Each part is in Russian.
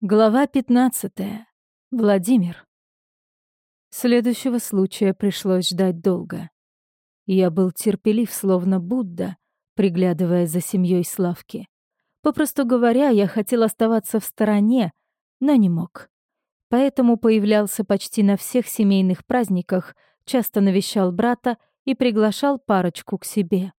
Глава 15. Владимир. Следующего случая пришлось ждать долго. Я был терпелив, словно Будда, приглядывая за семьей Славки. Попросту говоря, я хотел оставаться в стороне, но не мог. Поэтому появлялся почти на всех семейных праздниках, часто навещал брата и приглашал парочку к себе.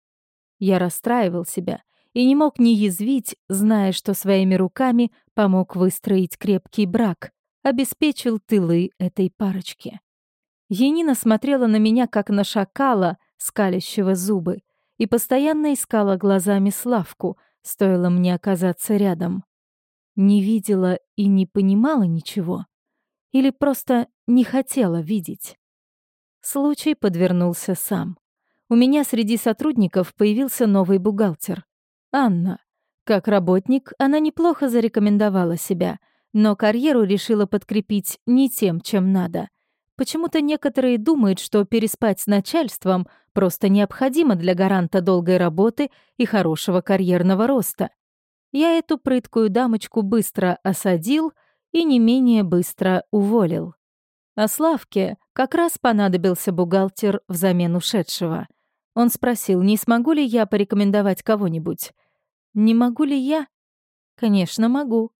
Я расстраивал себя, и не мог не язвить, зная, что своими руками помог выстроить крепкий брак, обеспечил тылы этой парочки. Енина смотрела на меня, как на шакала, скалящего зубы, и постоянно искала глазами Славку, стоило мне оказаться рядом. Не видела и не понимала ничего. Или просто не хотела видеть. Случай подвернулся сам. У меня среди сотрудников появился новый бухгалтер. Анна. Как работник она неплохо зарекомендовала себя, но карьеру решила подкрепить не тем, чем надо. Почему-то некоторые думают, что переспать с начальством просто необходимо для гаранта долгой работы и хорошего карьерного роста. Я эту прыткую дамочку быстро осадил и не менее быстро уволил. А Славке как раз понадобился бухгалтер взамен ушедшего — он спросил, не смогу ли я порекомендовать кого-нибудь. Не могу ли я? Конечно, могу.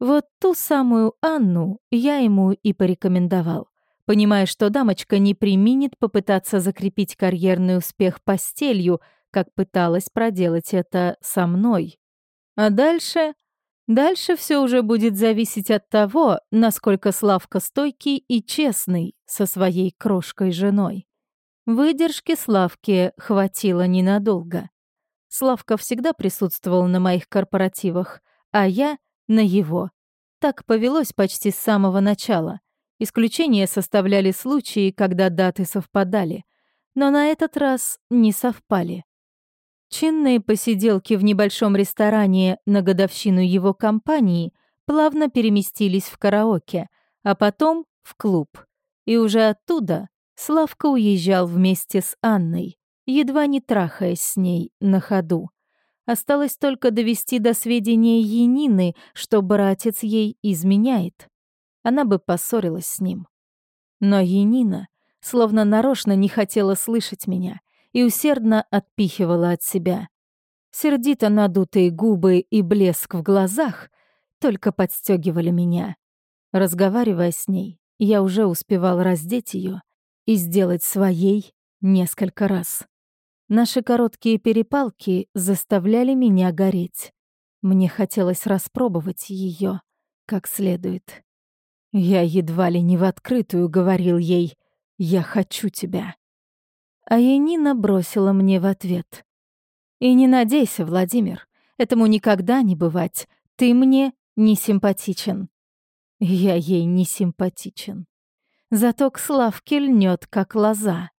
Вот ту самую Анну я ему и порекомендовал, понимая, что дамочка не применит попытаться закрепить карьерный успех постелью, как пыталась проделать это со мной. А дальше... Дальше все уже будет зависеть от того, насколько Славка стойкий и честный со своей крошкой женой. Выдержки Славки хватило ненадолго. Славка всегда присутствовал на моих корпоративах, а я — на его. Так повелось почти с самого начала. Исключения составляли случаи, когда даты совпадали. Но на этот раз не совпали. Чинные посиделки в небольшом ресторане на годовщину его компании плавно переместились в караоке, а потом в клуб. И уже оттуда Славка уезжал вместе с Анной, едва не трахаясь с ней на ходу. Осталось только довести до сведения Янины, что братец ей изменяет. Она бы поссорилась с ним. Но Янина словно нарочно не хотела слышать меня и усердно отпихивала от себя. Сердито надутые губы и блеск в глазах только подстегивали меня. Разговаривая с ней, я уже успевал раздеть ее и сделать своей несколько раз. Наши короткие перепалки заставляли меня гореть. Мне хотелось распробовать ее как следует. Я едва ли не в открытую говорил ей «Я хочу тебя». А Янина бросила мне в ответ. «И не надейся, Владимир, этому никогда не бывать. Ты мне не симпатичен». Я ей не симпатичен зато к Славке льнет, как лоза.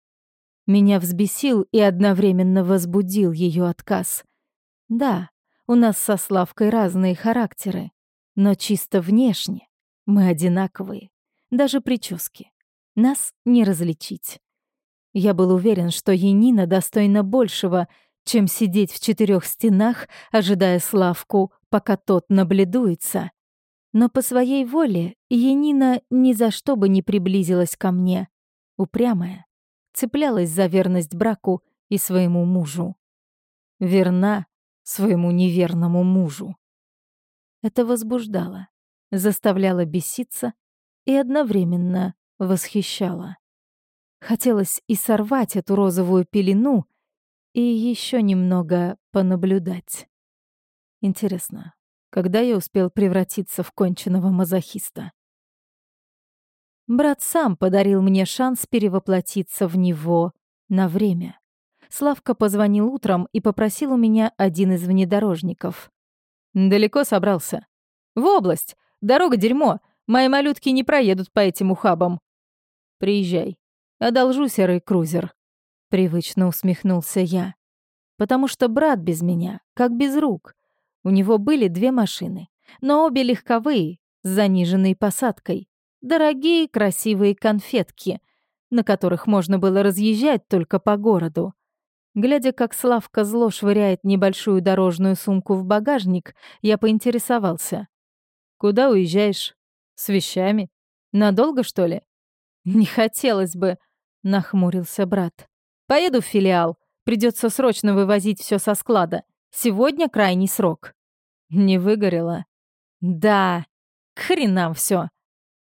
Меня взбесил и одновременно возбудил ее отказ. Да, у нас со Славкой разные характеры, но чисто внешне мы одинаковые, даже прически. Нас не различить. Я был уверен, что Енина достойна большего, чем сидеть в четырех стенах, ожидая Славку, пока тот набледуется. Но по своей воле Янина ни за что бы не приблизилась ко мне. Упрямая, цеплялась за верность браку и своему мужу. Верна своему неверному мужу. Это возбуждало, заставляло беситься и одновременно восхищало. Хотелось и сорвать эту розовую пелену, и еще немного понаблюдать. Интересно, когда я успел превратиться в конченного мазохиста. Брат сам подарил мне шанс перевоплотиться в него на время. Славка позвонил утром и попросил у меня один из внедорожников. «Далеко собрался?» «В область. Дорога дерьмо. Мои малютки не проедут по этим ухабам». «Приезжай. Одолжу серый крузер». Привычно усмехнулся я. «Потому что брат без меня, как без рук. У него были две машины, но обе легковые, с заниженной посадкой. Дорогие красивые конфетки, на которых можно было разъезжать только по городу. Глядя, как Славка зло швыряет небольшую дорожную сумку в багажник, я поинтересовался. Куда уезжаешь? С вещами? Надолго, что ли? Не хотелось бы, нахмурился брат. Поеду в филиал. Придется срочно вывозить все со склада. Сегодня крайний срок. Не выгорело? Да. К хренам все.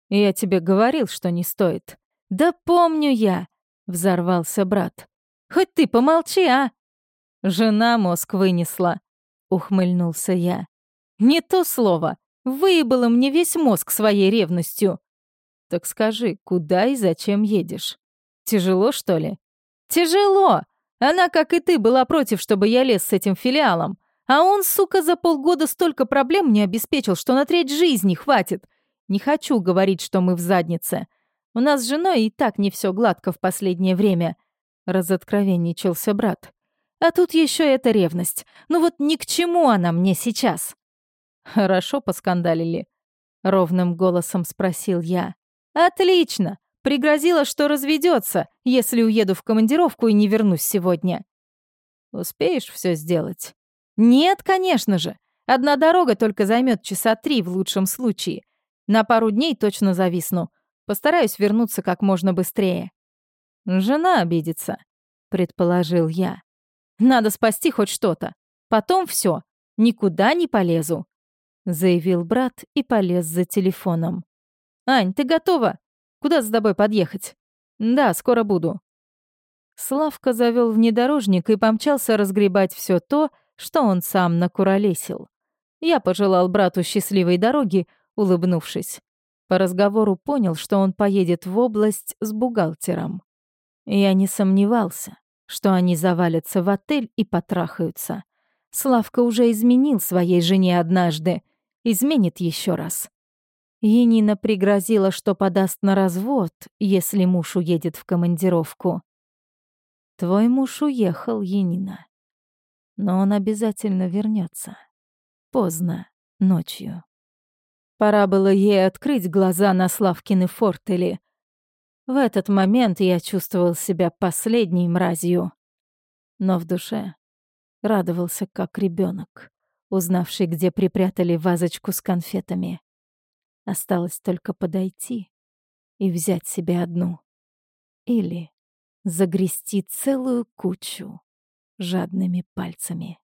Я тебе говорил, что не стоит. Да помню я, взорвался брат. Хоть ты помолчи, а? Жена мозг вынесла, ухмыльнулся я. Не то слово. Выебала мне весь мозг своей ревностью. Так скажи, куда и зачем едешь? Тяжело, что ли? Тяжело! Она, как и ты, была против, чтобы я лез с этим филиалом. А он, сука, за полгода столько проблем мне обеспечил, что на треть жизни хватит. Не хочу говорить, что мы в заднице. У нас с женой и так не все гладко в последнее время. Разоткровенничался брат. А тут еще эта ревность. Ну вот ни к чему она мне сейчас. Хорошо поскандалили. Ровным голосом спросил я. Отлично. Пригрозила, что разведется, если уеду в командировку и не вернусь сегодня. Успеешь все сделать? Нет, конечно же. Одна дорога только займет часа три в лучшем случае. На пару дней точно зависну. Постараюсь вернуться как можно быстрее. Жена обидится, предположил я. Надо спасти хоть что-то. Потом все, никуда не полезу, заявил брат и полез за телефоном. Ань, ты готова? Куда с тобой подъехать? Да, скоро буду. Славка завел внедорожник и помчался разгребать все то, что он сам накуролесил. Я пожелал брату счастливой дороги, улыбнувшись. По разговору понял, что он поедет в область с бухгалтером. Я не сомневался, что они завалятся в отель и потрахаются. Славка уже изменил своей жене однажды, изменит еще раз. Енина пригрозила, что подаст на развод, если муж уедет в командировку. Твой муж уехал, Енина. Но он обязательно вернется. Поздно, ночью. Пора было ей открыть глаза на Славкины фортели. В этот момент я чувствовал себя последней мразью. Но в душе радовался как ребенок, узнавший, где припрятали вазочку с конфетами. Осталось только подойти и взять себе одну. Или загрести целую кучу жадными пальцами.